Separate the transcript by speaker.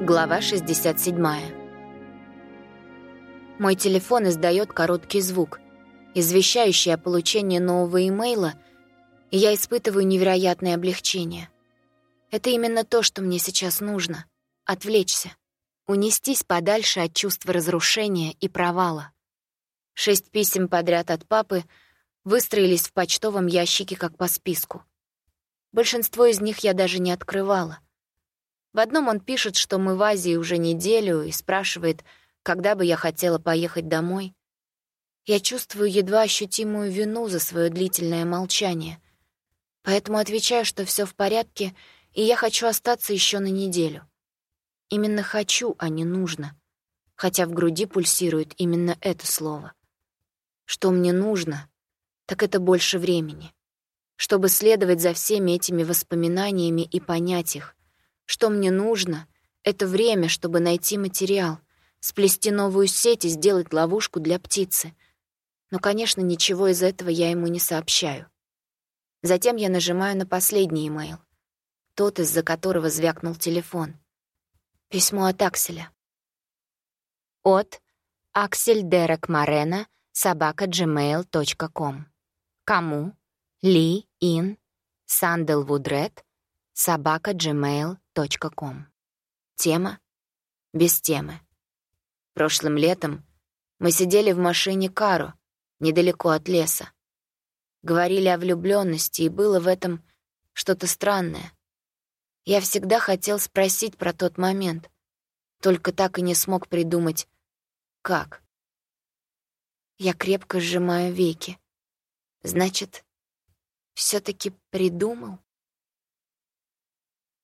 Speaker 1: Глава 67. Мой телефон издает короткий звук, извещающий о получении нового имейла, и я испытываю невероятное облегчение. Это именно то, что мне сейчас нужно — отвлечься, унестись подальше от чувства разрушения и провала. Шесть писем подряд от папы выстроились в почтовом ящике как по списку. Большинство из них я даже не открывала. В одном он пишет, что мы в Азии уже неделю, и спрашивает, когда бы я хотела поехать домой. Я чувствую едва ощутимую вину за свое длительное молчание. Поэтому отвечаю, что все в порядке, и я хочу остаться еще на неделю. Именно хочу, а не нужно. Хотя в груди пульсирует именно это слово. Что мне нужно, так это больше времени. Чтобы следовать за всеми этими воспоминаниями и понять их, что мне нужно — это время, чтобы найти материал, сплести новую сеть и сделать ловушку для птицы. Но, конечно, ничего из этого я ему не сообщаю. Затем я нажимаю на последний имейл. Тот, из-за которого звякнул телефон. Письмо от Акселя. От Аксель Дерек Марена, собака gmail.com. Кому? Ли Ин Санделвудред, собака gmail.com. Тема? Без темы. Прошлым летом мы сидели в машине Каро, недалеко от леса. Говорили о влюбленности, и было в этом что-то странное. Я всегда хотел спросить про тот момент, только так и не смог придумать, как. Я крепко сжимаю веки. Значит, все таки придумал?